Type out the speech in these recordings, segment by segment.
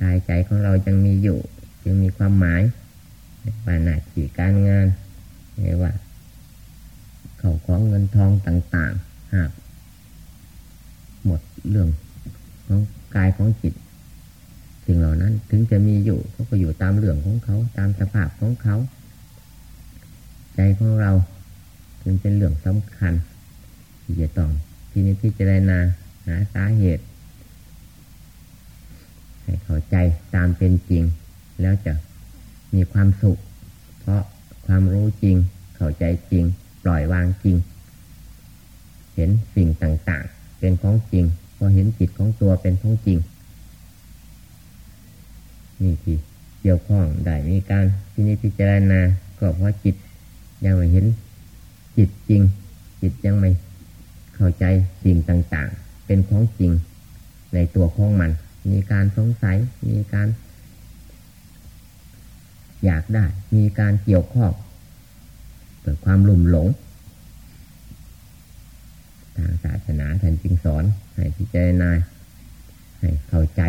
กายใจของเรายังมีอยู่ จึงมีความหมายในปานาจีการงานไงว่าเขาของเงินทองต่างๆหากหมดเรื่องของกายของจิตสิ่งเหล่านั้นถึงจะมีอยู่เขาก็อยู่ตามเรื่องของเขา ตามสภาพของเขา ใจของเราจึงเป็นเรื่องสำคัญที่จะต้องที่นี้ที่จะได้นาหาสาเหตุ ให้เข้าใจตามเป็นจริง แล้วจะมีความสุข เพราะความรู้จริง เข้าใจจริง ปล่อยวางจริง เห็นสิ่งต่างๆ เป็นของจริงพอเห็นจิตของตัวเป็นของจริง นี่ที่เกี่ยวข้องได้มีการที่นี้พิจารณาก็เพราะจิตยังไม่เห็นจิตจริง จิตยังไม่เข้าใจสิ่งต่างๆ เป็นของจริงในตัวของมัน มีการสงสัย มีการ อยากได้ มีการเกี่ยวข้องเกิดความลุ่มหลง ทางศาสนาท่านจึงสอนให้พิจารณาให้เข้าใจ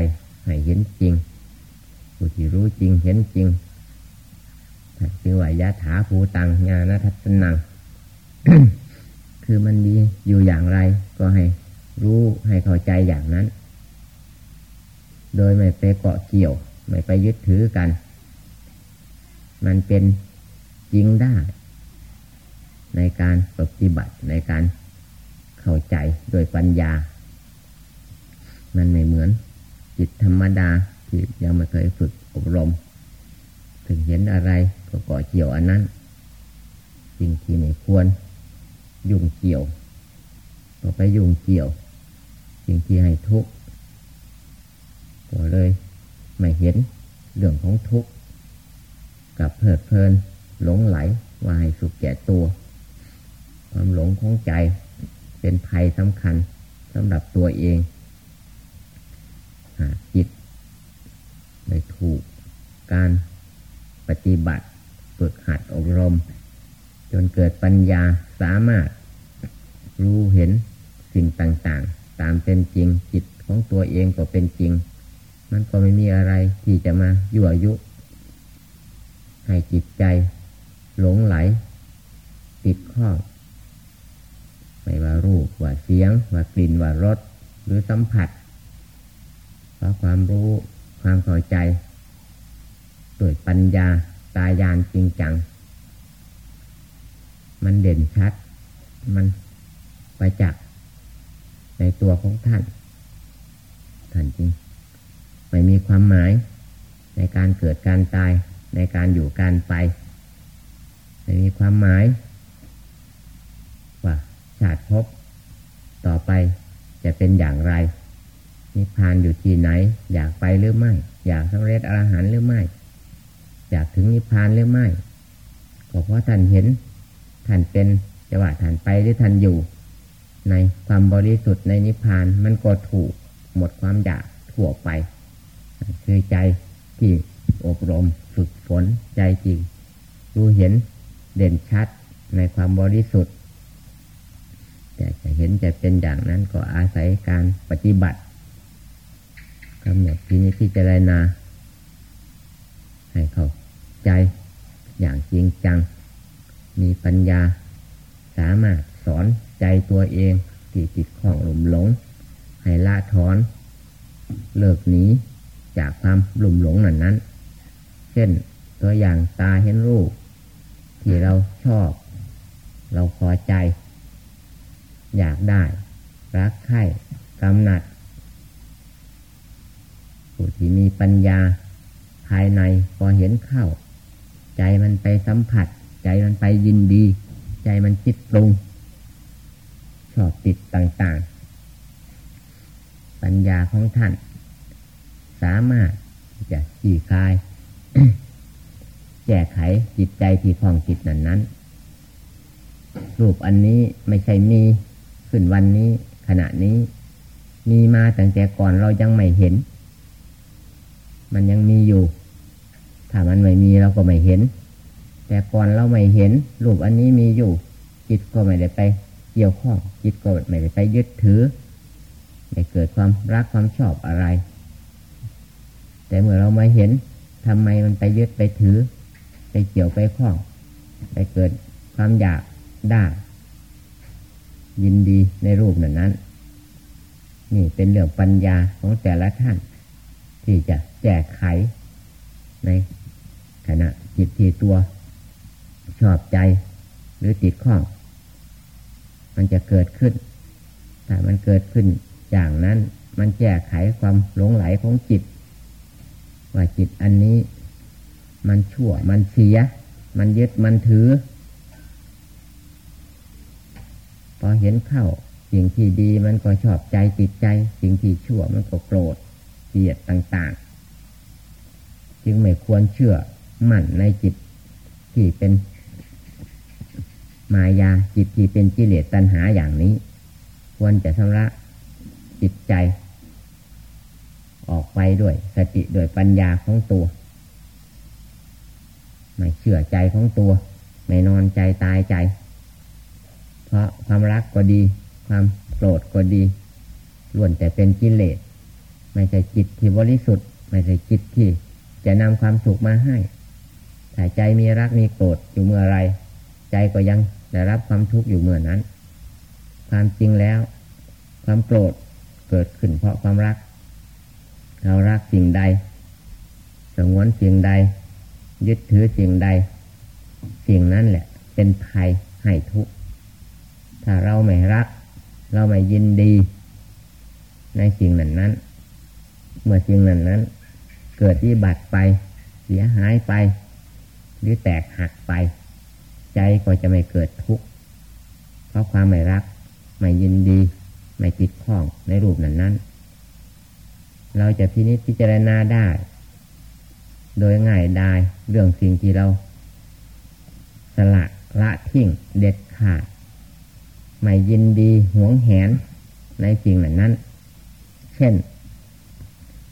ให้เห็นจริงผู้ที่รู้จริงเห็นจริงคือว่ายะถาภูตังญาณทัศนัง คือมันดีอยู่อย่างไร ก็ให้รู้ให้เข้าใจอย่างนั้น โดยไม่ไปเกาะเกี่ยว ไม่ไปยึดถือกัน มันเป็นจริงได้ ในการปฏิบัติในการเข้าใจโดยปัญญา มันไม่เหมือนจิตธรรมดาที่ยังไม่เคยฝึกอบรม ถึงเห็นอะไรก็เก่อเกี่ยวอันนั้นสิ่งที่ไม่ควรยุ่งเกี่ยวก็ไปยุ่งเกี่ยว สิ่งที่ให้ทุกข์ ก็เลยไม่เห็นเรื่องของทุกข์กับเพลิดเพลินหลงไหลว่าให้สุขแก่ตัว ความหลงของใจเป็นภัยสำคัญสำหรับตัวเองจิตไม่ถูกการปฏิบัติฝึกหัดอบรม จนเกิดปัญญาสามารถรู้เห็นสิ่งต่างๆ ตามเป็นจริงจิตของตัวเองก็เป็นจริง มันก็ไม่มีอะไรที่จะมายั่วยุ ให้จิตใจ หลงไหล ติดข้องไม่ว่ารูปว่าเสียง ว่ากลิ่นว่ารสหรือสัมผัสเพราะความรู้ความเข้าใจด้วยปัญญาตายานจริงจัง มันเด่นชัด มันไปจักในตัวของท่าน ท่านจริง ไม่มีความหมาย ในการเกิดการตาย ในการอยู่การไป ไม่มีความหมายว่าชาติพบต่อไปจะเป็นอย่างไร นิพพานอยู่ที่ไหน อยากไปหรือไม่ อยากสำเร็จอรหันต์หรือไม่ อยากถึงนิพพานหรือไม่ก็เพราะท่านเห็นท่านเป็นจะว่าท่านไปหรือท่านอยู่ ในความบริสุทธิ์ในนิพพานมันก็ถูกหมดความอยากทั่วไป คือใจที่อบรมฝึกฝนใจจริง รู้เห็นเด่นชัดในความบริสุทธิ์ แต่จะเห็นจะเป็นอย่างนั้นก็อาศัยการปฏิบัติกำหนดที่นี้ที่จะไรนา ให้เขาใจอย่างจริงจัง มีปัญญา สามารถสอนใจตัวเอง ที่ติดข้องหลุมหลง ให้ละถอน เลิกหนี จากความหลุมหลงนั้นนั้น เช่นตัวอย่างตาเห็นรูป ที่เราชอบ เราพอใจ อยากได้ รักใคร่กำหนัดผู้ที่มีปัญญา ภายในพอเห็นเข้า ใจมันไปสัมผัส ใจมันไปยินดี ใจมันคิดปรุง ชอบติดต่าง ๆ ปัญญาของท่าน สามารถจะขี่คลาย แก้ไขจิตใจที่คลองจิตนั้นนั้นรูปอันนี้ไม่ใช่มีขึ้นวันนี้ขณะนี้ มีมาตั้งแต่ก่อนเรายังไม่เห็น มันยังมีอยู่ ถ้ามันไม่มีเราก็ไม่เห็น แต่ก่อนเราไม่เห็น รูปอันนี้มีอยู่ จิตก็ไม่ได้ไปเกี่ยวข้องจิตก็ไม่ได้ไปยึดถือไม่เกิดความรักความชอบอะไร แต่เมื่อเรามาเห็นทำไมมันไปยึดไปถือ ไปเกี่ยวไปข้องไปเกิดความอยากได้ยินดีในรูปนั้นนั้น นี่เป็นเรื่องปัญญาของแต่ละท่าน ที่จะแก้ไข ในขณะจิตที่ตัว ชอบใจหรือติดข้อง มันจะเกิดขึ้นถ้ามันเกิดขึ้นอย่างนั้นมันแก้ไขความหลงไหลของจิต ว่าจิตอันนี้ มันชั่ว มันเสีย มันยึดมันถือ พอเห็นเข้า สิ่งที่ดีมันก็ชอบใจติดใจ สิ่งที่ชั่วมันก็โกรธเกลียดต่าง ๆ จึงไม่ควรเชื่อมั่นในจิตที่เป็นมายาจิตที่เป็นกิเลสตัณหาอย่างนี้ ควรจะชำระจิตใจ ออกไปด้วย สติด้วยปัญญาของตัว ไม่เชื่อใจของตัว ไม่นอนใจตายใจ เพราะความรักก็ดี ความโกรธก็ดีล้วนแต่เป็นกิเลสไม่ใช่จิตที่บริสุทธิ์ ไม่ใช่จิตที่จะนำความสุขมาให้ถ้าใจมีรักมีโกรธอยู่เมื่อไร ใจก็ยังได้รับความทุกข์อยู่เมื่อนั้น ความจริงแล้ว ความโกรธเกิดขึ้นเพราะความรัก เรารักสิ่งใดสงวนสิ่งใด ยึดถือสิ่งใด สิ่งนั้นแหละ เป็นภัยให้ทุกข์ถ้าเราไม่รัก เราไม่ยินดี ในสิ่งนั้นนั้น เมื่อสิ่งนั้นนั้น เกิดวิบัติไป เสียหายไป หรือแตกหักไป ใจก็จะไม่เกิดทุกข์เพราะความไม่รัก ไม่ยินดี ไม่ติดข้องในรูปนั้นนั้น เราจะพินิจพิจารณาได้ โดยง่ายได้เรื่องสิ่งที่เรา สละละทิ้งเด็ดขาด ไม่ยินดีหวงแหนในสิ่งเหล่านั้น เช่น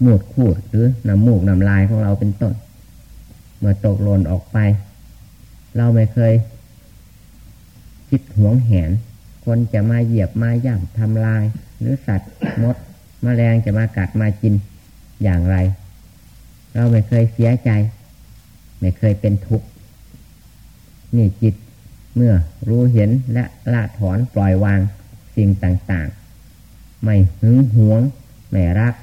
มูดคูดหรือน้ำมูกน้ำลายของเราเป็นต้น เมื่อตกหล่นออกไป เราไม่เคย คิดหวงแหน คนจะมาเหยียบมาย่ำทำลาย หรือสัตว์มด มแมลงจะมากัดมากินอย่างไร เราไม่เคยเสียใจ ไม่เคยเป็นทุกข์นี่จิตเมื่อรู้เห็นและละถอนปล่อยวางสิ่งต่างๆ ไม่หึงหวง ไม่รัก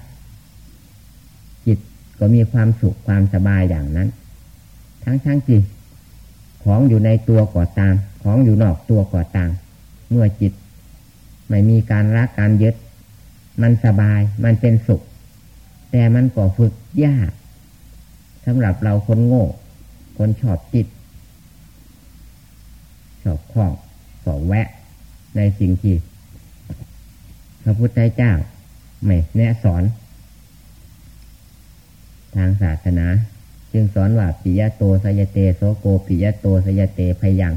จิตก็มีความสุขความสบายอย่างนั้น ทั้งทั้งจิตของอยู่ในตัวก่อตาม ของอยู่นอกตัวก่อตาม เมื่อจิต ไม่มีการรักการยึด มันสบาย มันเป็นสุข แต่มันก็ฝึกยากสำหรับเราคนโง่ คนชอบจิต ชอบคล้องสอบแวะ ในสิ่งที่พระพุทธเจ้า ไม่แนะสอน ทางศาสนา จึงสอนว่าปิยโตสยเตโสโกปิยโตสยเตพยัง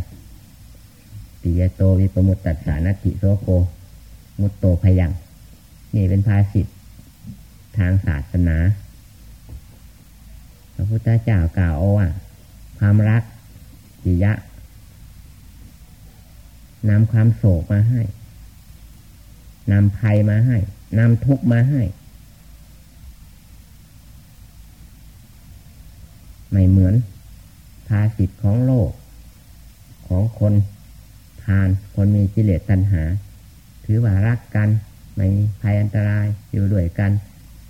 ปิยโตวิปมุตตัสสานติโสโก มุตโตพยัง นี่เป็นภาษิตทางศาสนา พระพุทธเจ้ากล่าวว่า ความรักปิยะนำความโศกมาให้นำภัยมาให้นำทุกข์มาให้ ไม่เหมือนภาสิทธิ์ของโลก ของคนทานคนมีกิเลสตัณหา ถือว่ารักกัน ไม่มีภัยอันตรายอยู่ด้วยกัน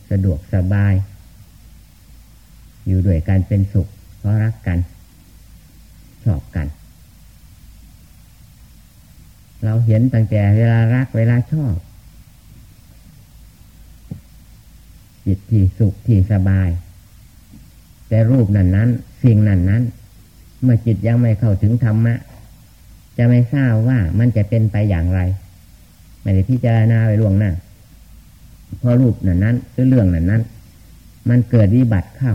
สะดวกสบาย อยู่ด้วยกันเป็นสุข เพราะรักกัน ชอบกัน เราเห็นตั้งแต่เวลารักเวลาชอบ จิตที่สุขที่สบาย แต่รูปนั้นนั้น สิ่งนั้นนั้น เมื่อจิตยังไม่เข้าถึงธรรมะ จะไม่ทราบว่ามันจะเป็นไปอย่างไร ไม่ได้พิจารณาไปล่วงหน้าพอรูปนั้นนั้นหรือเรื่องนั้นนั้น มันเกิดวิบัติเข้า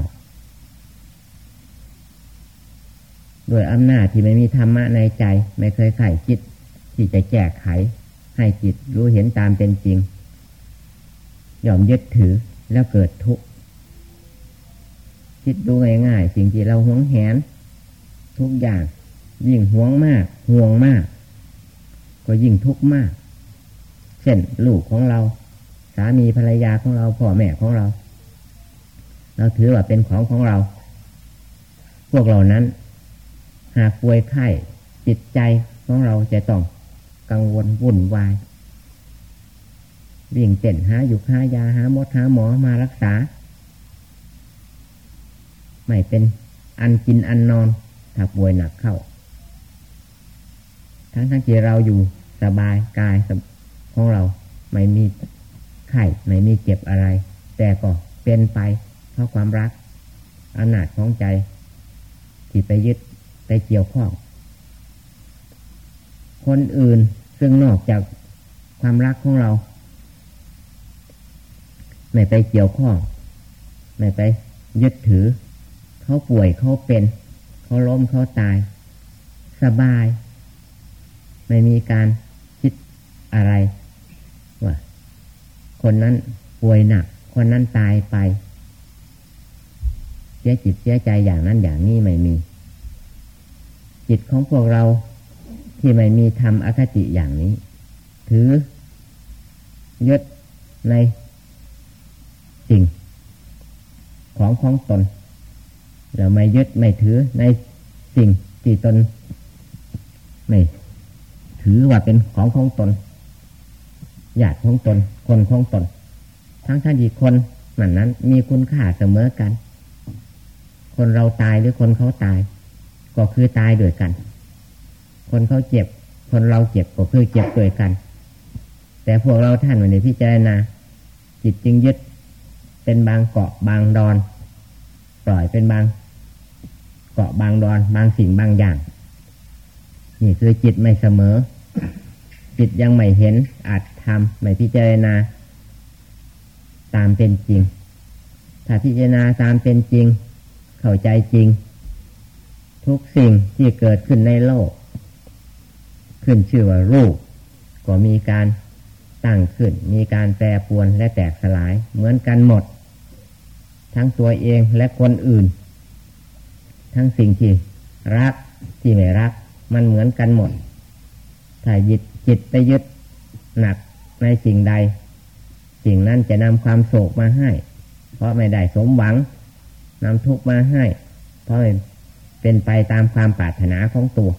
โดยอำนาจที่ไม่มีธรรมะในใจ ไม่เคยไข่คิดที่จะแก้ไข ให้จิตรู้เห็นตามเป็นจริง ยอมยึดถือแล้วเกิดทุกข์คิดดูง่ายๆสิ่งที่เราหวงแหน ทุกอย่าง ยิ่งหวงมากห่วงมาก ก็ยิ่งทุกข์มาก เช่นลูกของเรา สามีภรรยาของเราพ่อแม่ของเรา เราถือว่าเป็นของของเรา พวกเรานั้น หากป่วยไข้จิตใจของเราจะต้องกังวลวุ่นวายวิ่งเต้นหาอยู่หายาหาหมดหาหมอมารักษา ไม่เป็นอันกินอันนอนถ้าป่วยหนักเข้า ทั้งทั้งที่เราอยู่สบายกาย ของเราไม่มีไข้ไม่มีเจ็บอะไร แต่ก็เป็นไปเพราะความรักอำนาจของใจ ที่ไปยึดไปเกี่ยวข้อง คนอื่นซึ่งนอกจากความรักของเรา ไม่ไปเกี่ยวข้อง ไม่ไปยึดถือ เขาป่วยเขาเป็น เขาล้มเขาตาย สบาย ไม่มีการคิดอะไร คนนั้นป่วยหนัก คนนั้นตายไป เสียจิตเสียใจอย่างนั้นอย่างนี้ไม่มี จิตของพวกเราที่ไม่มีธรรมอคติอย่างนี้ ถือยึดในสิ่ง ของของตน เราไม่ยึดไม่ถือในสิ่งที่ตนไม่ถือว่าเป็นของของตน ญาติของตน คนของตน ทั้งท่านที่คนเหมือนนั้น มีคุณค่าเสมอกัน คนเราตายหรือคนเขาตาย ก็คือตายด้วยกัน คนเขาเจ็บ คนเราเจ็บก็คือเจ็บด้วยกัน แต่พวกเราท่านวันนี้พิจารณาจิตจึงยึดเป็นบางเกาะบางดอน ปล่อยเป็นบาง เกาะบางดอน บางสิ่งบางอย่าง นี่คือจิตไม่เสมอ จิตยังไม่เห็นอาจ ทำไม่พิจารณา ตามเป็นจริง ถ้าพิจารณาตามเป็นจริง เข้าใจจริง ทุกสิ่งที่เกิดขึ้นในโลก ขึ้นชื่อว่ารูป ก็มีการตั้งขึ้น มีการแปรปวนและแตกสลาย เหมือนกันหมด ทั้งตัวเองและคนอื่น ทั้งสิ่งที่รักที่ไม่รัก มันเหมือนกันหมด ถ้ายึดจิตไปยึดหนัก ในสิ่งใด สิ่งนั้นจะนำความโศกมาให้ เพราะไม่ได้สมหวังนำทุกข์มาให้ เพราะเป็นไปตามความปรารถนาของตัว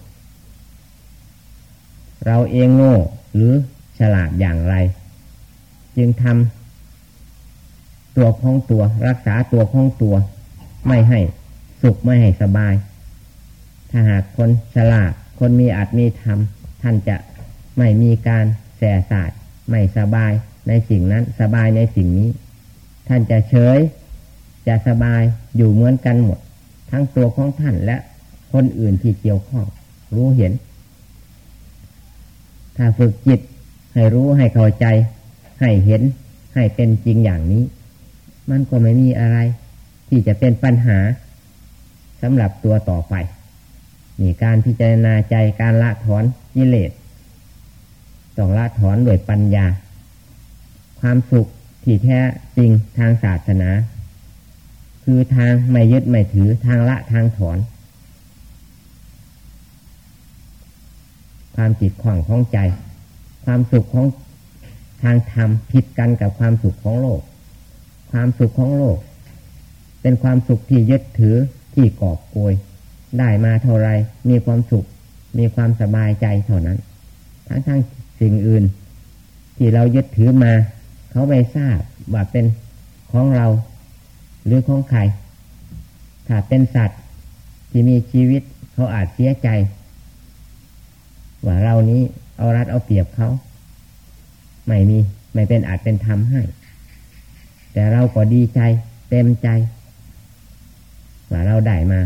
เราเองโง่หรือฉลาดอย่างไร จึงทำตัวของตัวรักษาตัวของตัว ไม่ให้สุขไม่ให้สบาย ถ้าหากคนฉลาด คนมีอาจมีธรรมท่านจะไม่มีการแส่สาด ไม่สบายในสิ่งนั้น สบายในสิ่งนี้ ท่านจะเฉย จะสบายอยู่เหมือนกันหมด ทั้งตัวของท่านและคนอื่นที่เกี่ยวข้อง รู้เห็น ถ้าฝึกจิตให้รู้ให้เข้าใจ ให้เห็น ให้เป็นจริงอย่างนี้ มันก็ไม่มีอะไร ที่จะเป็นปัญหาสำหรับตัวต่อไปนี่การพิจารณาใจการละถอนกิเลส ต้องละถอนด้วยปัญญา ความสุขที่แท้จริงทางศาสนา คือทางไม่ยึดไม่ถือทางละทางถอน ความจิตขวางของใจ ความสุขของทางธรรมผิดกันกับความสุขของโลก ความสุขของโลก เป็นความสุขที่ยึดถือที่กอบโกย ได้มาเท่าไรมีความสุข มีความสบายใจเท่านั้น ทั้งทั้ง สิ่งอื่น ที่เรายึดถือมา เขาไม่ทราบว่าเป็นของเรา หรือของใครถ้าเป็นสัตว์ที่มีชีวิตเขาอาจเสียใจ ว่าเรานี้เอารัดเอาเปรียบเขาไม่มี ไม่เป็นอาจเป็นธรรมให้ แต่เราก็ดีใจ เต็มใจ ว่าเราได้มา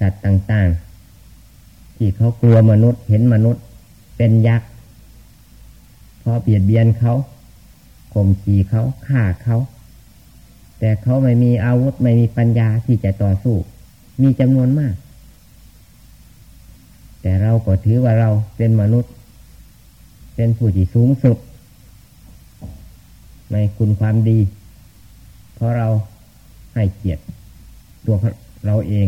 สัตว์ต่าง ๆ ที่เขากลัวมนุษย์เห็นมนุษย์ เป็นยักษ์พอเบียดเบียนเขาข่มขีเขาฆ่าเขาแต่เขาไม่มีอาวุธไม่มีปัญญาที่จะต่อสู้ มีจำนวนมาก แต่เราก็ถือว่าเราเป็นมนุษย์ เป็นผู้ที่สูงสุด ในคุณความดี เพราะเราให้เกียรติตัวเราเอง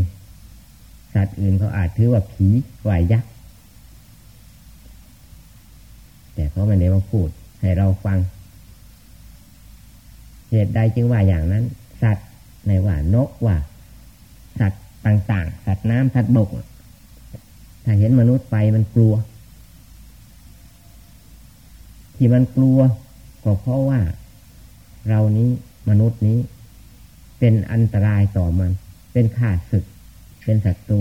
สัตว์อื่นเขาอาจถือว่าผีไหวยักษ์ แต่เขาไม่ได้มาพูด ให้เราฟัง เหตุใดจึงว่าอย่างนั้น สัตว์ในว่านกว่า สัตว์ต่างๆ สัตว์น้ำสัตว์บก ถ้าเห็นมนุษย์ไปมันกลัว ที่มันกลัว ก็เพราะว่า เรานี้มนุษย์นี้ เป็นอันตรายต่อมัน เป็นข่าศึก เป็นศัตรู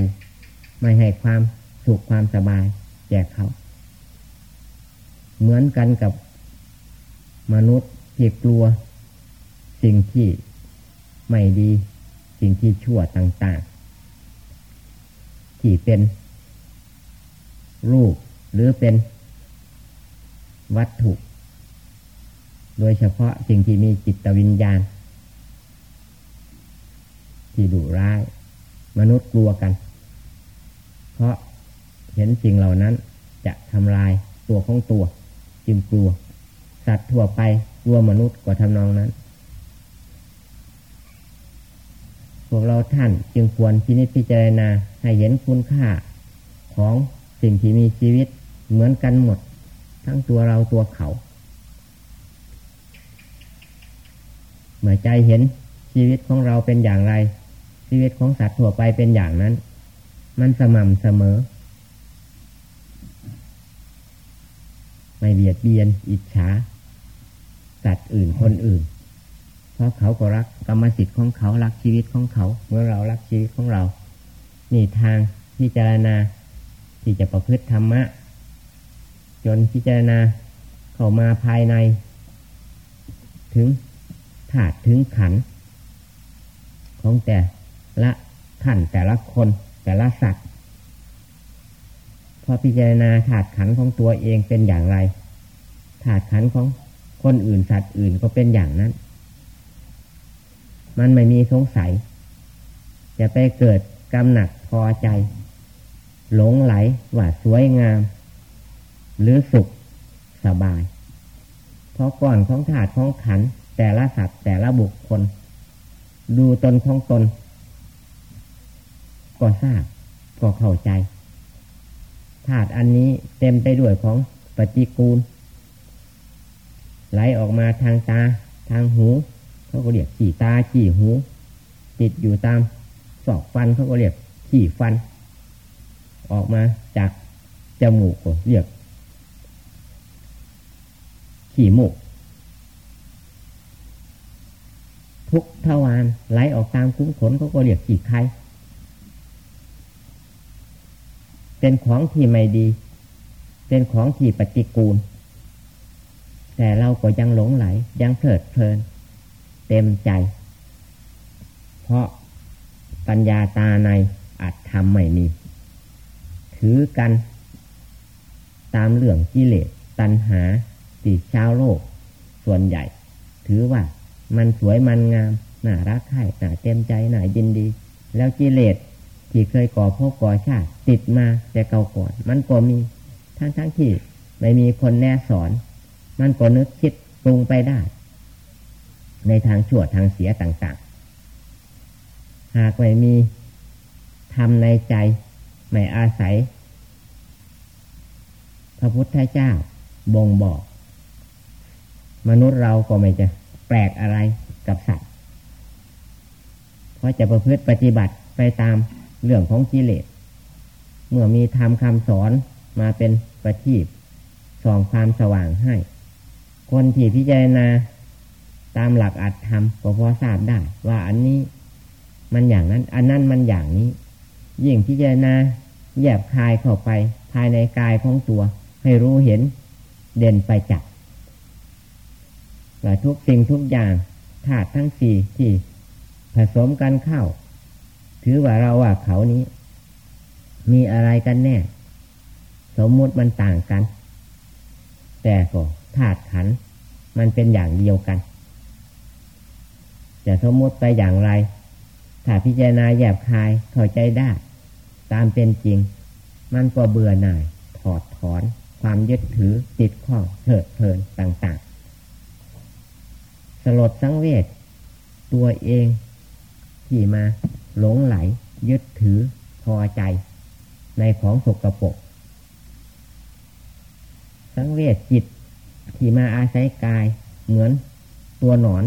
ไม่ให้ความสุขความสบายแก่เขา เหมือนกันกับมนุษย์ที่กลัว สิ่งที่ไม่ดี สิ่งที่ชั่วต่างๆ ที่เป็น รูปหรือเป็น วัตถุ โดยเฉพาะสิ่งที่มีจิตวิญญาณ ที่ดุร้าย มนุษย์กลัวกัน เพราะเห็นสิ่งเหล่านั้นจะทำลายตัวของตัว จึงกลัว สัตว์ทั่วไปกลัวมนุษย์กว่าทำนองนั้น พวกเราท่านจึงควรพินิจพิจารณาให้เห็นคุณค่าของสิ่งที่มีชีวิตเหมือนกันหมด ทั้งตัวเราตัวเขาเมื่อใจเห็นชีวิตของเราเป็นอย่างไร ชีวิตของสัตว์ทั่วไปเป็นอย่างนั้น มันสม่ำเสมอ ไม่เบียดเบียน อิจฉาสัตว์อื่นคนอื่น เพราะเขาก็รักกรรมสิทธิ์ของเขารักชีวิตของเขาเมื่อเรารักชีวิตของเรา นี่ทางพิจารณาที่จะประพฤติธรรมะ จนพิจารณาเข้ามาภายใน ถึงถาดถึงขัน ของแต่ละขันแต่ละคนแต่ละสัตว์ พอพิจารณาถาดขันของตัวเองเป็นอย่างไรถาดขันของคนอื่นสัตว์อื่นก็เป็นอย่างนั้น มันไม่มีสงสัย จะไปเกิดกำหนักพอใจ หลงไหลว่าสวยงาม หรือสุขสบาย เพราะก่อนของถาดของขันแต่ละสัตว์แต่ละบุคคล ดูตนของตน ก็ทราบก็เข้าใจ ธาตุอันนี้เต็มไปด้วยของปฏิกูล ไหลออกมาทางตาทางหู เขาก็เรียกขี่ตาขี่หู ติดอยู่ตามศอกฟันเขาก็เรียกขี่ฟัน ออกมาจากจมูกก็เรียกขี่มูกทุกทวารไหลออกตามคุ้มขนเขาก็เรียกขี่ไข่ เป็นของที่ไม่ดี เป็นของที่ปฏิกูล แต่เราก็ยังหลงไหล ยังเพลิดเพลิน เต็มใจ เพราะปัญญาตาในอาจทำไม่มี ถือกัน ตามเรื่องกิเลสตัณหาติชาวโลก ส่วนใหญ่ ถือว่ามันสวยมันงามน่ารักใคร่น่าเต็มใจน่ายินดี แล้วกิเลส ที่เคยก่อพบก่อชาติติดมาแต่เก่าก่อน มันก็มีทั้งทั้งที่ไม่มีคนแนสอน มันก็นึกคิดปรุงไปได้ ในทางชั่วทางเสียต่างๆ หากไม่มีทำในใจ ไม่อาศัย พระพุทธเจ้าบ่งบอก มนุษย์เราก็ไม่จะแปลกอะไรกับสัตว์ เพราะจะประพฤติปฏิบัติไปตาม เรื่องของกิเลส เมื่อมีธรรมคำสอนมาเป็นประทีปส่องความสว่างให้ คนที่พิจารณาตามหลักอัตธรรมก็พอทราบได้ ว่าอันนี้มันอย่างนั้น อันนั้นมันอย่างนี้ ยิ่งพิจารณาแยบคายเข้าไป ภายในกายของตัว ให้รู้เห็นเด่นไปจักว่าทุกสิ่งทุกอย่างธาตุทั้งสี่ที่ผสมกันเข้า ถือว่าเราว่าเขานี้ มีอะไรกันแน่ สมมติมันต่างกัน แต่ก็ธาตุขัน มันเป็นอย่างเดียวกันจะสมมติไปอย่างไร ถ้าพิจารณาแยบคายเข้าใจได้ ตามเป็นจริง มันก็เบื่อหน่าย ถอดถอน ความยึดถือติดข้องเถิดเพลินต่างๆ สลดสังเวชตัวเองที่มา หลงไหล ยึดถือพอใจ ในของสกรปรกสังเวชจิตที่มาอาศัยกาย เหมือนตัวหนอน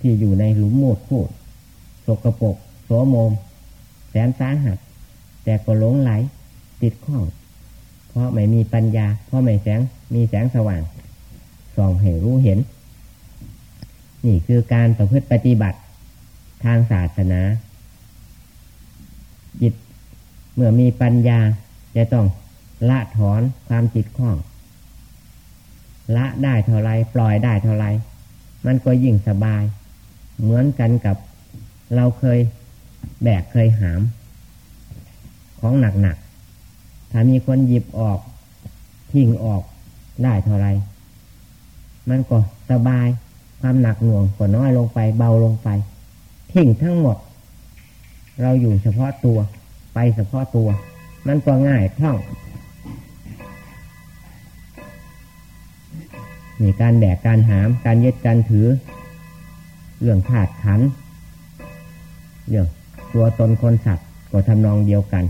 ที่อยู่ในหลุมมูดพูดสกรปรกโสมม แสนสาหัส แต่ก็หลงไหล ติดข้อง เพราะไม่มีปัญญา เพราะไม่แสงมีแสงสว่างส่องให้รู้เห็น นี่คือการประพฤติปฏิบัติ ทางศาสนา จิต เมื่อมีปัญญาจะต้องละถอนความจิตข้อง ละได้เท่าไรปล่อยได้เท่าไรมันก็ยิ่งสบาย เหมือนกันกับเราเคยแบกเคยหาม ของหนักๆถ้ามีคนหยิบออกทิ้งออกได้เท่าไรมันก็สบายความหนักหน่วงก็น้อยลงไปเบาลงไป ทิ้งทั้งหมด เราอยู่เฉพาะตัว ไปเฉพาะตัว มันก็ง่ายคล่องมีการแบกการหาม การยึดการถือ เรื่องขาดขัน เรื่องตัวตนคนสัตว์ก็ทำนองเดียวกัน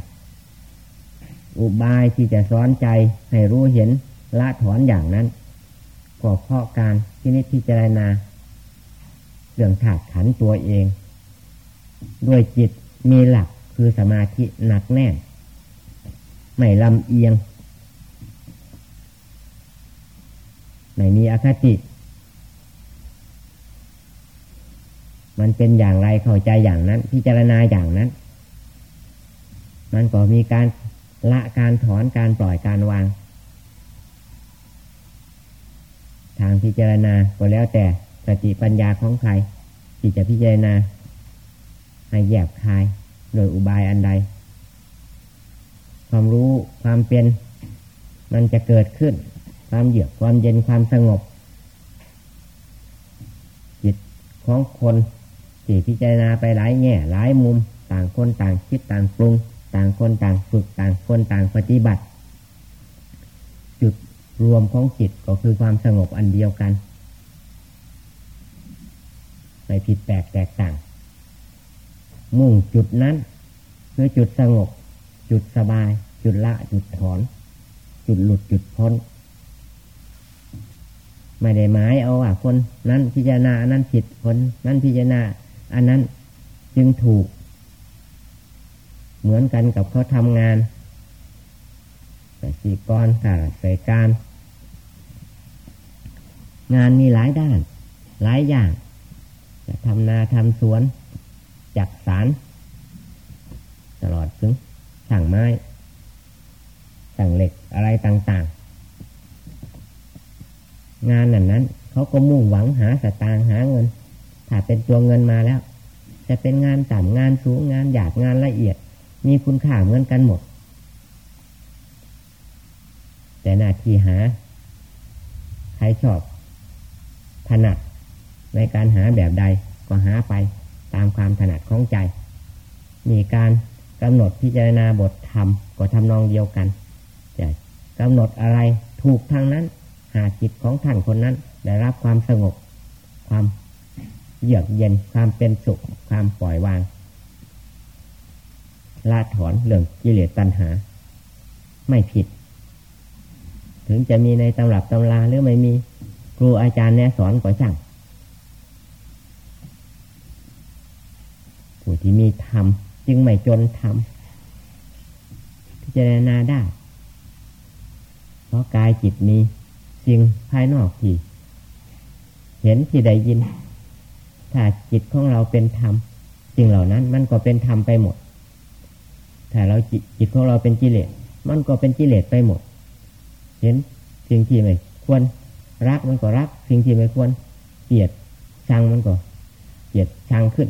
อุบายที่จะสอนใจให้รู้เห็นละถอนอย่างนั้นก็เพราะการที่นิพพิจารณาเรื่องขาดขันตัวเอง ด้วยจิต มีหลักคือสมาธิหนักแน่น ไม่ลำเอียง ไม่มีอคติ มันเป็นอย่างไรเข้าใจอย่างนั้น พิจารณาอย่างนั้น มันก็มีการละการถอนการปล่อยการวาง ทางพิจารณาก็แล้วแต่สติปัญญาของใครที่จะพิจารณา ให้แยบคาย โดยอุบายอันใด ความรู้ความเป็น มันจะเกิดขึ้น ความเยือกความเย็นความสงบ จิตของคนที่พิจารณาไปหลายแง่หลายมุม ต่างคนต่างคิดต่างปรุง ต่างคนต่างฝึกต่างคนต่างปฏิบัติ จุดรวมของจิตก็คือความสงบอันเดียวกันไม่ผิดแปลกแตกต่าง มุ่งจุดนั้นคือจุดสงบ จุดสบาย จุดละ จุดถอน จุดหลุดจุดพ้น ไม่ได้หมายเอาว่าคนนั้นพิจารณาอันนั้นผิดคนนั้นพิจารณาอันนั้นจึงถูก เหมือนกันกับเขาทำงานแต่สีกรขาใส่การ งานมีหลายด้าน หลายอย่างจะทำนาทำสวน จักสาร ตลอดถึงสั่งไม้สั่งเหล็กอะไรต่าง ๆ งานนั้นนั้นเขาก็มุ่งหวังหาสตางหาเงิน ถ้าเป็นตัวเงินมาแล้ว จะเป็นงานต่ำงานสูงงานหยาบงานละเอียด มีคุณค่าเหมือนกันหมด แต่หน้าที่หา ใครชอบถนัดในการหาแบบใดก็หาไป ตามความถนัดของใจ มีการกำหนดพิจารณาบทธรรมก็ทำนองเดียวกันจะกำหนดอะไรถูกทางนั้น หาจิตของท่านคนนั้น ได้รับความสงบ ความเยือกเย็นความเป็นสุข ความปล่อยวางละถอนเรื่องกิเลสตัณหา ไม่ผิด ถึงจะมีในตำรับตำราหรือไม่มีครูอาจารย์แนะสอนก็ช่าง ผู้ที่มีธรรมจึงไม่จนธรรมพิจารณาได้ เพราะกายจิตมีสิ่งภายนอกที่ เห็นที่ได้ยิน ถ้าจิตของเราเป็นธรรมสิ่งเหล่านั้น มันก็เป็นธรรมไปหมด ถ้าเราจิตจิตของเราเป็นกิเลสมันก็เป็นกิเลสไปหมด เห็นสิ่งที่ไม่ควรรักมันก็รัก สิ่งที่ไม่ควรเกลียดชังมันก็เกลียดชังขึ้น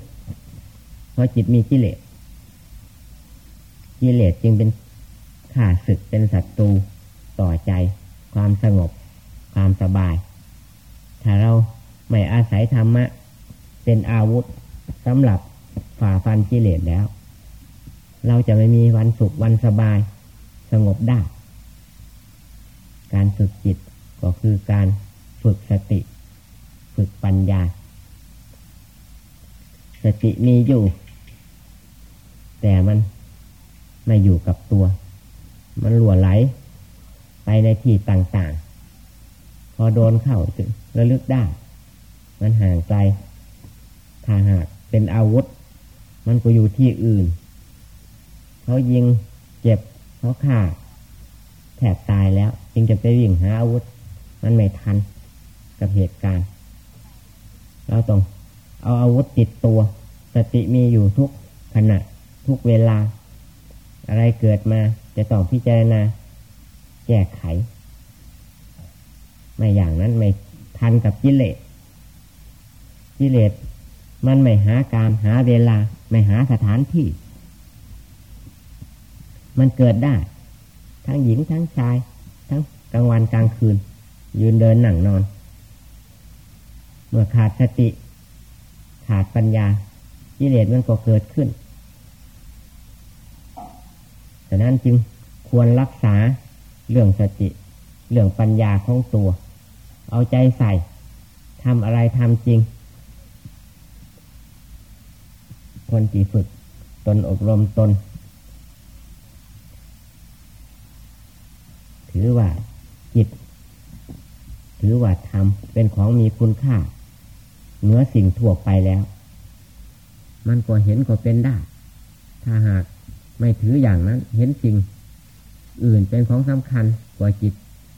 เพราะจิตมีกิเลสกิเลสจึงเป็นข่าศึกเป็นศัตรูต่อใจ ความสงบ ความสบาย ถ้าเราไม่อาศัยธรรมะ เป็นอาวุธสำหรับฝ่าฟันกิเลสแล้ว เราจะไม่มีวันสุขวันสบาย สงบได้ การฝึกจิตก็คือการฝึกสติ ฝึกปัญญา สติมีอยู่ แต่มันไม่อยู่กับตัว มันหลวไหล ไปในที่ต่างๆ พอโดนเข้าถึงระลึกได้ มันห่างไกลถ้าหากเป็นอาวุธ มันก็อยู่ที่อื่น เขายิงเจ็บเขาฆ่าแทบตายแล้ว จึงจะไปวิ่งหาอาวุธ มันไม่ทันกับเหตุการณ์ เราต้อง เอาอาวุธติดตัว สติมีอยู่ทุกขณะทุกเวลา อะไรเกิดมาจะต้องพิจารณาแก้ไข ไม่อย่างนั้นไม่ทันกับกิเลสกิเลสมันไม่หาการหาเวลา ไม่หาสถานที่ มันเกิดได้ ทั้งหญิงทั้งชาย ทั้งกลางวันกลางคืน ยืนเดินหนั่งนอน เมื่อขาดสติ ขาดปัญญากิเลสมันก็เกิดขึ้นฉะนั้นจึงควรรักษาเรื่องสติ เรื่องปัญญาของตัว เอาใจใส่ทำอะไรทำจริง คนที่ฝึกตนอบรมตน ถือว่าจิต ถือว่าธรรมเป็นของมีคุณค่า เหนือสิ่งทั่วไปแล้ว มันก็เห็นก็เป็นได้ ถ้าหากไม่ถืออย่างนั้น เห็นสิ่ง อื่นเป็นของสำคัญกว่าจิต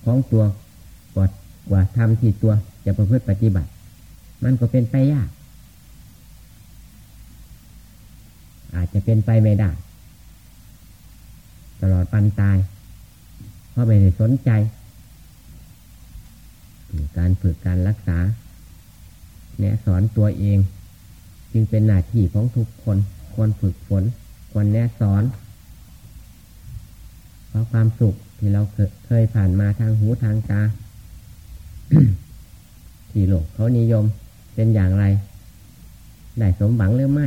ของตัวกว่ากว่าธรรมที่ตัวจะประพฤติปฏิบัติ มันก็เป็นไปยาก อาจจะเป็นไปไม่ได้ ตลอดปันตาย เพราะไม่ได้สนใจ การฝึกการรักษา แนะสอนตัวเอง จึงเป็นหน้าที่ของทุกคนควรฝึกฝนควรแนะสอน เพราะความสุขที่เราเคยผ่านมาทางหูทางตาที่โลกเขานิยมเป็นอย่างไร ได้สมหวังหรือไม่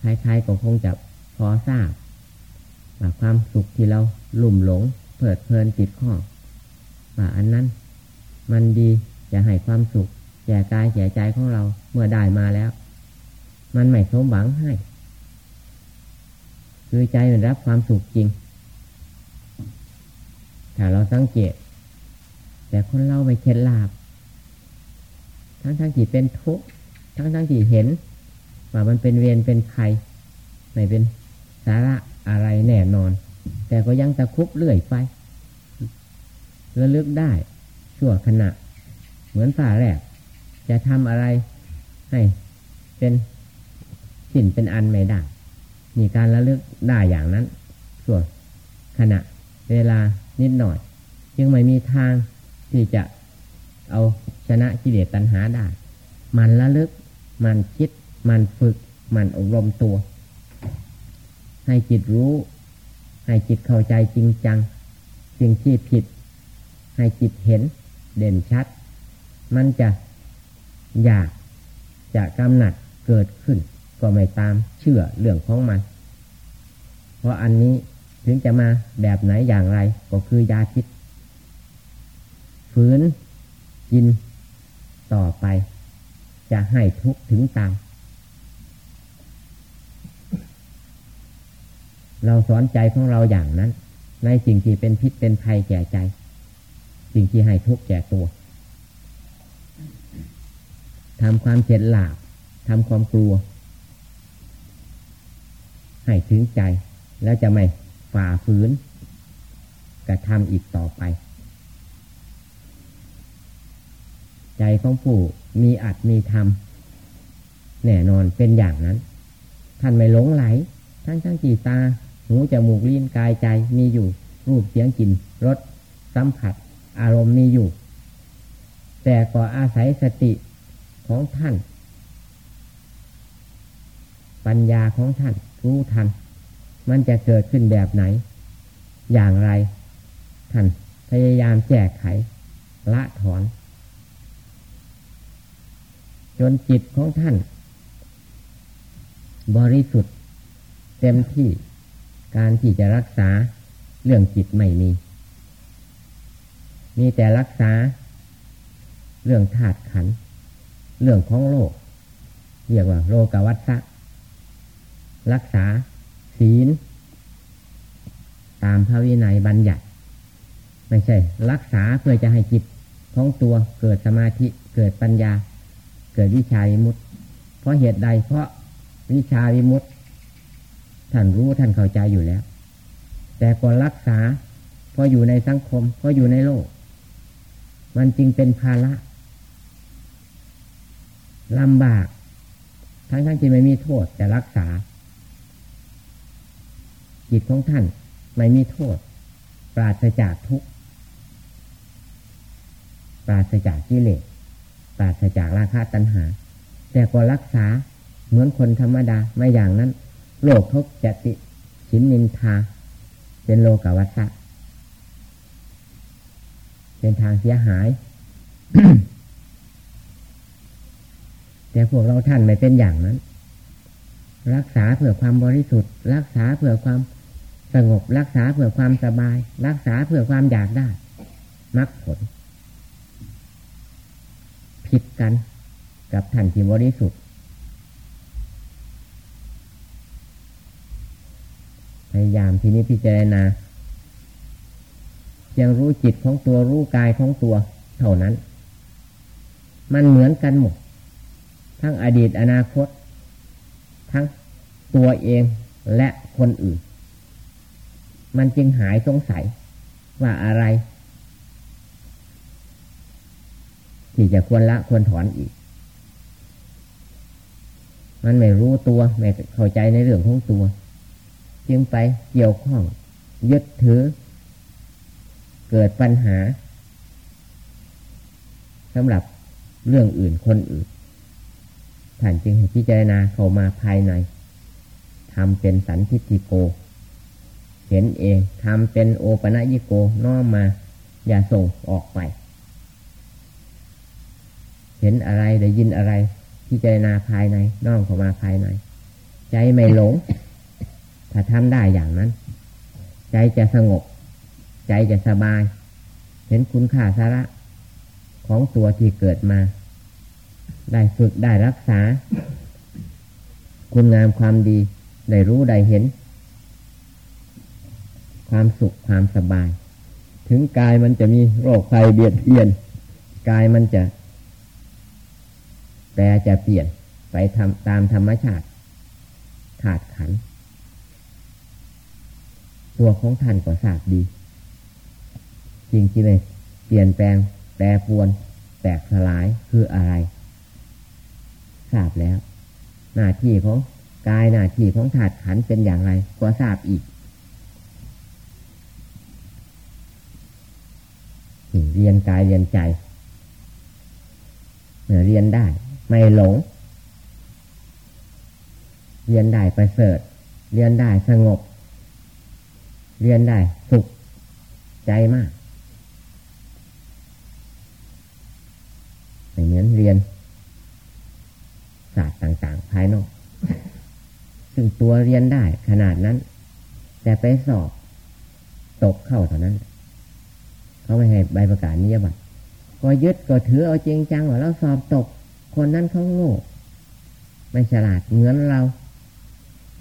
ใครๆก็คงจะพอทราบว่าความสุขที่เราลุ่มหลงเพิดเพลินติดข้อว่าอันนั้น มันดีจะให้ความสุข แก่กายแก่ใจของเราเมื่อได้มาแล้ว มันไม่สมหวังให้ คือใจมันรับความสุขจริง ถ้าเราสังเกต แต่คนเราไม่เข็ดลาบ ทั้งทั้งที่เป็นทุกข์ทั้งทั้งที่เห็น ว่ามันเป็นเวรเป็นภัยไม่เป็นสาระอะไรแน่นอน แต่ก็ยังตะคุบเลื่อยไป ระลึกได้ ชั่วขณะ เหมือนฝ่าแรก จะทำอะไรให้เป็นสิ่นเป็นอันไม่ได้มีการระลึกได้อย่างนั้นชั่วนขณะเวลานิดหน่อยจึงไม่มีทางที่จะเอาชนะกิเลสตัณหาได้ มันระลึก มันคิด มันฝึก มันอบรมตัว ให้จิตรู้ ให้จิตเข้าใจจริงจัง สิ่งที่ผิด ให้จิตเห็นเด่นชัด มันจะ อยากจะกำหนัดเกิดขึ้น ก็ไม่ตามเชื่อเรื่องของมัน เพราะอันนี้ถึงจะมาแบบไหนอย่างไร ก็คือยาพิษฝืนกินต่อไป จะให้ทุกถึงตายเราสอนใจของเราอย่างนั้น ในสิ่งที่เป็นพิษเป็นภัยแก่ใจ สิ่งที่ให้ทุกแก่ตัว ทำความเจ็ดหลาบทำความกลัว ให้ถึงใจ แล้วจะไม่ฝ่าฝืนกระทำอีกต่อไป ใจของผู้มีอัดมีธรรมแน่นอนเป็นอย่างนั้น ท่านไม่หลงไหล ทั้งทั้งจีตา หูจมูกลิ้นกายใจมีอยู่ รูปเสียงกลิ่นรสสัมผัส อารมณ์มีอยู่ แต่ก็อาศัยสติ ของท่าน ปัญญาของท่านรู้ทัน มันจะเกิดขึ้นแบบไหน อย่างไร ท่านพยายามแจกไข ละถอน จนจิตของท่าน บริสุทธิ์ เต็มที่การที่จะรักษาเรื่องจิตไม่มี มีแต่รักษาเรื่องธาตุขัน เรื่องของโลก เรียกว่า โลกวัฏฏะรักษาศีล ตามพระวินัยบัญญัติ ไม่ใช่ รักษาเพื่อจะให้จิตของตัวเกิดสมาธิเกิดปัญญา เกิดวิชาวิมุตเพราะเหตุใดเพราะวิชาวิมุตท่านรู้ท่านเข้าใจอยู่แล้ว แต่ก่อนรักษาพออยู่ในสังคมพออยู่ในโลก มันจึงเป็นภาระ ลำบาก ทั้งทั้งที่ไม่มีโทษแต่รักษา จิตของท่านไม่มีโทษ ปราศจากทุกข์ปราศจากกิเลสปราศจากราคะตัณหา แต่ก็รักษาเหมือนคนธรรมดาไม่อย่างนั้น โลกทุกจติสินนินทา เป็นโลกวัฏฏะเป็นทางเสียหาย แต่พวกเราท่านไม่เป็นอย่างนั้น รักษาเพื่อความบริสุทธิ์ รักษาเพื่อความสงบ รักษาเพื่อความสบาย รักษาเพื่อความอยากได้มรรคผล ผิดกันกับท่านที่บริสุทธิ์พยายามทีนี้พิจารณายังรู้จิตของตัวรู้กายของตัว เท่านั้น มันเหมือนกันหมด ทั้งอดีตอนาคต ทั้งตัวเองและคนอื่น มันจึงหายสงสัยว่าอะไร ที่จะควรละควรถอนอีก มันไม่รู้ตัว ไม่เข้าใจในเรื่องของตัว จึงไปเกี่ยวข้อง ยึดถือ เกิดปัญหาสำหรับเรื่องอื่นคนอื่น ท่านจึงให้พิจารณาเข้ามาภายในทำเป็นสันทิฏฐิโก เห็นเองทำเป็นโอปะยิโกน้อมมา อย่าส่งออกไป เห็นอะไรได้ยินอะไร พิจารณาภายในน้อมเข้ามาภายใน ใจไม่หลง ถ้าทำได้อย่างนั้น ใจจะสงบ ใจจะสบาย เห็นคุณค่าสาระของตัวที่เกิดมา ได้ฝึกได้รักษา คุณงามความดี ได้รู้ได้เห็น ความสุขความสบาย ถึงกายมันจะมีโรคภัยเบียดเบียน กายมันจะ แต่จะเปลี่ยนไปทำตามธรรมชาติขาดขัน ตัวของท่านก็ทราบดีจริงที่เลยเปลี่ยนแปลง แปรปวน แตกสลายคืออะไร ทราบแล้ว หน้าที่ของกายหน้าที่ของถาดขันเป็นอย่างไรก็ทราบอีกเรียนกายเรียนใจเรียนได้ ไม่หลง เรียนได้ประเสริฐ เรียนได้สงบ เรียนได้สุขใจมากอย่างนี้เรียน ศาสตร์ต่าง ๆ ภายนอก ซึ่งตัวเรียนได้ขนาดนั้น แต่ไปสอบตกเข้าเท่านั้น เขาไม่ให้ใบประกาศนิยบัตรก็ยึดก็ถือเอาจริงจังว่าเราสอบตก คนนั้นเขาโง่ ไม่ฉลาดเหมือนเรา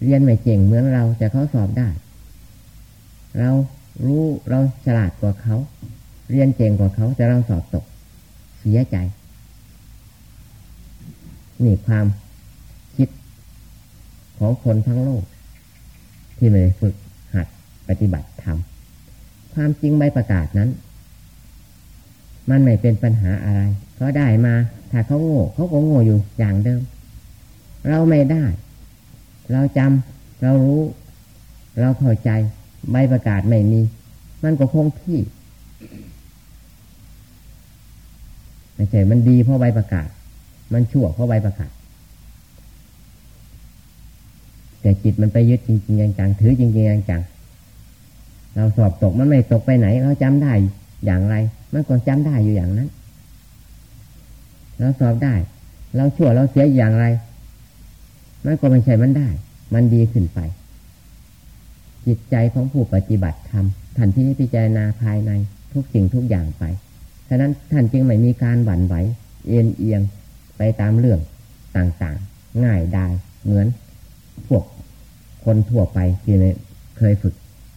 เรียนไม่เก่งเหมือนเรา แต่เขาสอบได้ เรารู้เราฉลาดกว่าเขา เรียนเก่งกว่าเขา แต่เราสอบตก เสียใจ นี่ความคิดของคนทั้งโลก ที่ไม่ได้ฝึกหัดปฏิบัติทำความจริงใบประกาศนั้น มันไม่เป็นปัญหาอะไรเขาได้มาถ้าเขาโง่เขาก็โง่อยู่อย่างเดิม เราไม่ได้ เราจำเรารู้ เราเข้าใจใบประกาศไม่มี มันก็คงที่ไม่ใช่มันดีเพราะใบประกาศ มันชั่วเพราะใบประกาศแต่จิตมันไปยึดจริงๆจังๆถือจริงๆจังๆเราสอบตกมันไม่ตกไปไหนเราจำได้อย่างไร มันก็จำได้อยู่อย่างนั้น เราสอบได้ เราชั่วเราเสียอย่างไร มันก็ไม่ใช่มันได้ มันดีขึ้นไป จิตใจของผู้ปฏิบัติธรรมท่านที่พิจารณาภายในทุกสิ่งทุกอย่างไป ฉะนั้นท่านจึงไม่มีการหวั่นไหวเอ็นเอียง ไปตามเรื่องต่างๆ ง่ายได้เหมือนพวกคนทั่วไปที่เคยฝึก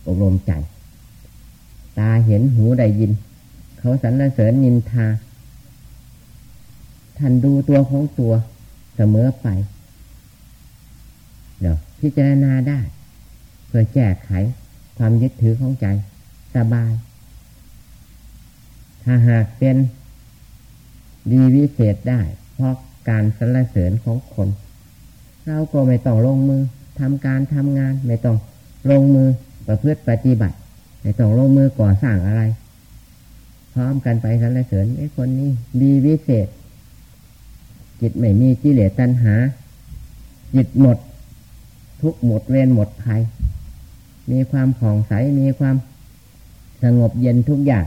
อบรมใจ ตาเห็นหูได้ยิน เขาสรรเสริญนินทา ท่านดูตัวของตัวเสมอไปเดี๋ยวพิจารณาได้ เพื่อแก้ไขความยึดถือของใจสบาย ถ้าหากเป็นดีวิเศษได้ เพราะการสรรเสริญของคน เราก็ไม่ต้องลงมือทำการทำงาน ไม่ต้องลงมือประพฤติปฏิบัติ ไม่ต้องลงมือก่อสร้างอะไร พร้อมกันไปสรรเสริญไอ้คนนี้ดีวิเศษ จิตไม่มีกิเลสตัณหา จิตหมด ทุกหมดเวรหมดภัย มีความผ่องใสมีความสงบเย็นทุกอย่าง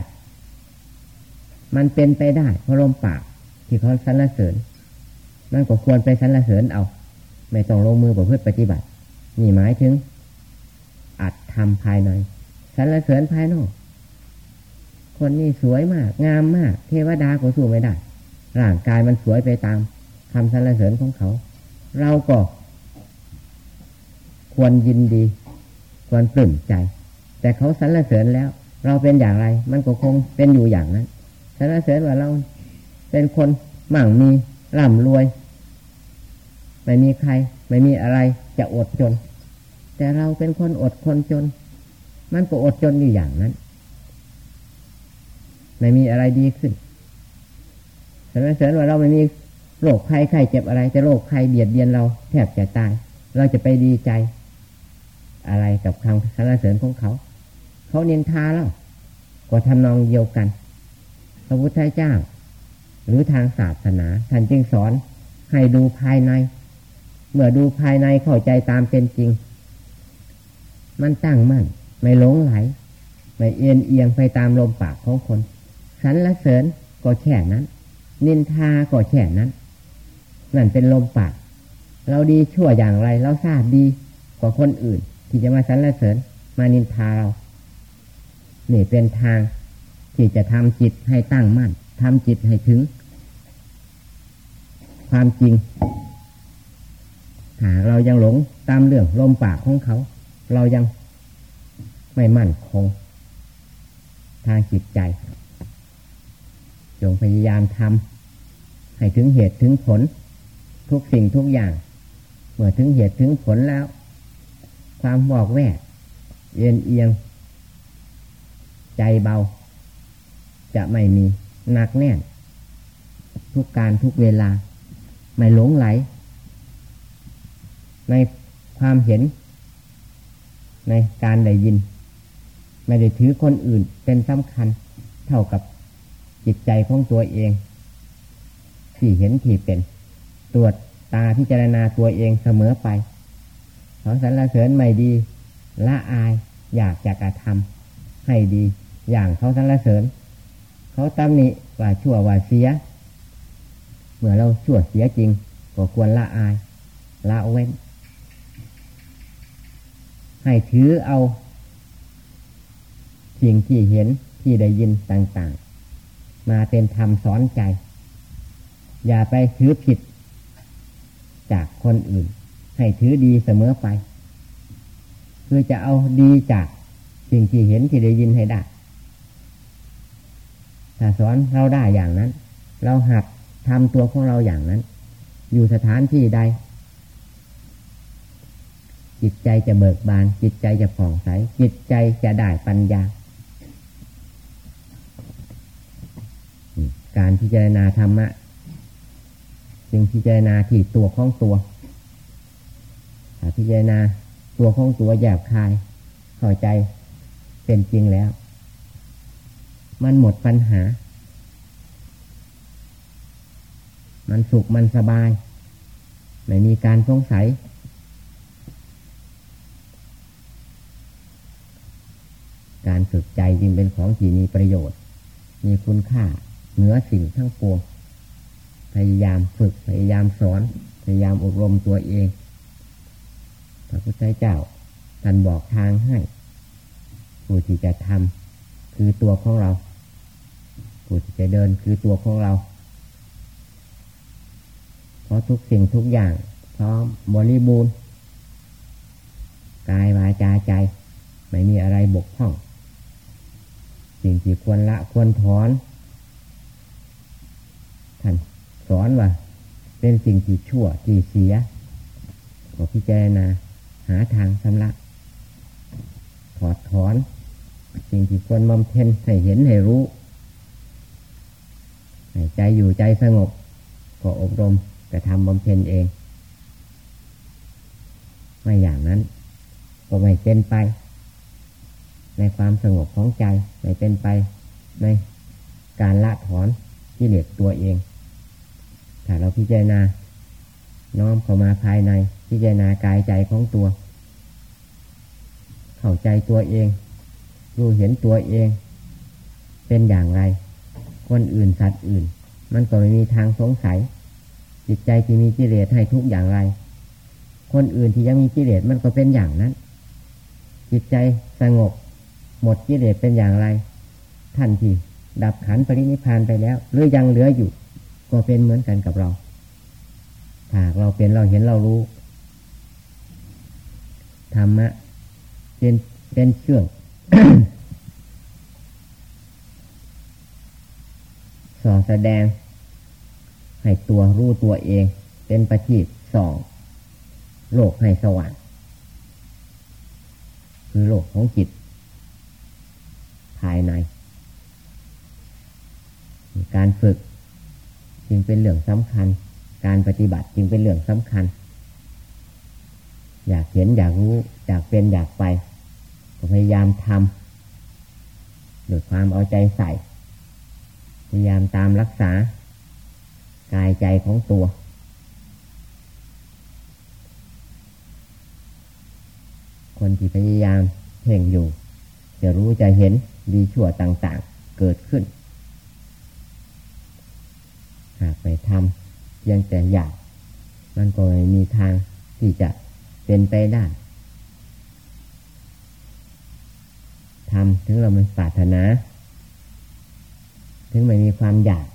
มันเป็นไปได้เพราะลมปาก ที่เขาสรรเสริญมันก็ควรไปสรรเสริญเอา ไม่ต้องลงมือประพฤติปฏิบัติ นี่หมายถึง อัดทำภายในสรรเสริญภายนอก คนนี้สวยมาก งามมาก เทวดาก็สู้ไม่ได้ ร่างกายมันสวยไปตามคำสรรเสริญของเขา เราก็ ควรยินดี ควรปลื้มใจ แต่เขาสรรเสริญแล้ว เราเป็นอย่างไร มันก็คงเป็นอยู่อย่างนั้นสรรเสริญว่าเรา เป็นคนมั่งมีร่ำรวย ไม่มีใคร ไม่มีอะไรจะอดจน แต่เราเป็นคนอดคนจน มันก็อดจนอยู่อย่างนั้น ไม่มีอะไรดีขึ้นสรรเสริญว่าเราไม่มีโรคใครใครเจ็บอะไร จะโรคใครเบียดเบียนเราแทบจะตาย เราจะไปดีใจ อะไรกับคำสรรเสริญของเขา เขาเนินทาเราก็ทำนองเดียวกัน พระพุทธเจ้า หรือทางศาสนา ท่านจึงสอนให้ดูภายใน เมื่อดูภายในเข้าใจตามเป็นจริง มันตั้งมั่น ไม่หลงไหล ไม่เอียงเอียงไปตามลมปากของคนสรรละเสริญก็แค่นั้น นินทาก็แค่นั้น นั่นเป็นลมปาก เราดีชั่วอย่างไร เราทราบดีกว่าคนอื่น ที่จะมาสรรละเสริญมานินทาเรา นี่เป็นทางที่จะทำจิตให้ตั้งมั่นทำจิตให้ถึง ความจริงหาเรายังหลงตามเรื่องลมปากของเขา เรายังไม่มั่นคง ทางจิตใจ จงพยายามทำให้ถึงเหตุถึงผล ทุกสิ่งทุกอย่าง เมื่อถึงเหตุถึงผลแล้ว ความบอกแวกเอียงเอียง ใจเบา จะไม่มีหนักแน่น ทุกการทุกเวลา ไม่หลงไหล ในความเห็น ในการได้ยิน ไม่ได้ถือคนอื่นเป็นสำคัญเท่ากับจิตใจของตัวเอง ที่เห็นที่เป็น ตรวจตาพิจารณาตัวเองเสมอไปเขาสรรเสริญไม่ดี ละอายอยากจะกระทำให้ดี อย่างเขาสรรเสริญ เขาตำหนิว่าชั่วว่าเสีย เมื่อเราชั่วเสียจริง ก็ควรละอาย ละเว้น ให้ถือเอา สิ่งที่เห็นที่ได้ยินต่างๆ มาเป็นธรรมสอนใจ อย่าไปถือผิด จากคนอื่น ให้ถือดีเสมอไปเพื่อจะเอาดีจากสิ่งที่เห็นที่ได้ยินให้ได้ถ้าสอนเราได้อย่างนั้น เราหัด ทำตัวของเราอย่างนั้น อยู่สถานที่ใด จิตใจจะเบิกบาน จิตใจจะผ่องใส จิตใจจะได้ปัญญา การพิจารณาธรรมะจึงพิจารณาที่ตัวของตัวพิจารณาตัวของตัวแยบคาย เข้าใจเป็นจริงแล้ว มันหมดปัญหา มันสุขมันสบาย ไม่มีการสงสัย การฝึกใจจึงเป็นของที่มีประโยชน์ มีคุณค่าเหนือสิ่งทั้งปวงพยายามฝึก พยายามสอน พยายามอบรมตัวเอง พระพุทธเจ้าท่านบอกทางให้ ผู้ที่จะทำคือตัวของเรา ผู้ที่จะเดินคือตัวของเรา ราะทุกสิ่งทุกอย่างพร้อมบริบูรณ์กายวาจาใจ ไม่มีอะไรบกพร่อง สิ่งที่ควรละควรถอนท่านสอนว่าเป็นสิ่งที่ชั่วที่เสียก็พิจารณาหาทางสำละถอดถอน สิ่งที่ควรบำเพ็ญให้เห็นให้รู้ให้ใจอยู่ใจสงบก็อบรม กระทำบำเพ็ญเอง ไม่อย่างนั้น ก็ไม่เป็นไป ในความสงบของใจ ไม่เป็นไป ในการละถอนที่เหลือตัวเอง ถ้าเราพิจารณา น้อมเข้ามาภายในพิจารณากายใจของตัว เข้าใจตัวเอง รู้เห็นตัวเอง เป็นอย่างไร คนอื่นสัตว์อื่น มันก็ไม่มีทางสงสัย จิตใจที่มีกิเลสให้ทุกอย่างไร คนอื่นที่ยังมีกิเลสมันก็เป็นอย่างนั้น จิตใจสงบ หมดกิเลสเป็นอย่างไร ท่านที่ดับขันปรินิพานไปแล้ว หรือยังเหลืออยู่ ก็เป็นเหมือนกันกับเราหากเราเป็นเราเห็นเรารู้ธรรมะเป็นเป็นเชื่องสอนแสดง ให้ตัวรู้ตัวเองเป็นประทีปสองโลกให้สว่างคือโลกของจิต ภายใน การฝึกจึงเป็นเรื่องสำคัญ การปฏิบัติจึงเป็นเรื่องสำคัญ อยากเห็นอยากรู้ อยากเป็นอยากไปพยายามทำด้วยความเอาใจใส่ พยายามตามรักษา กายใจของตัว คนที่พยายามเพ่งอยู่ จะรู้จะเห็นดีชั่วต่างๆเกิดขึ้น หากไปทำยังแต่อยากมันก็ไม่มีทางที่จะเป็นไปได้ทำถึงเรามันปรารถนา ถึงไม่มีความอยาก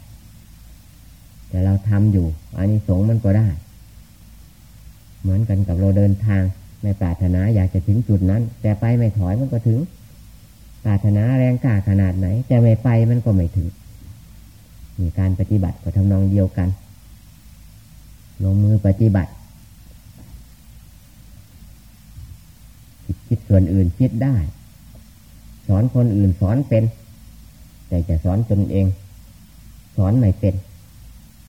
แต่เราทำอยู่อันนี้สงมันก็ได้ เหมือนกันกับเราเดินทางไม่ปรารถนาอยากจะถึงจุดนั้น แต่ไปไม่ถอยมันก็ถึงปรารถนาแรงกล้าขนาดไหน แต่ไม่ไปมันก็ไม่ถึงมีการปฏิบัติก็ทำนองเดียวกันลงมือปฏิบัติคิดส่วนอื่นคิดได้ สอนคนอื่นสอนเป็น แต่จะสอนตนเอง สอนไม่เป็น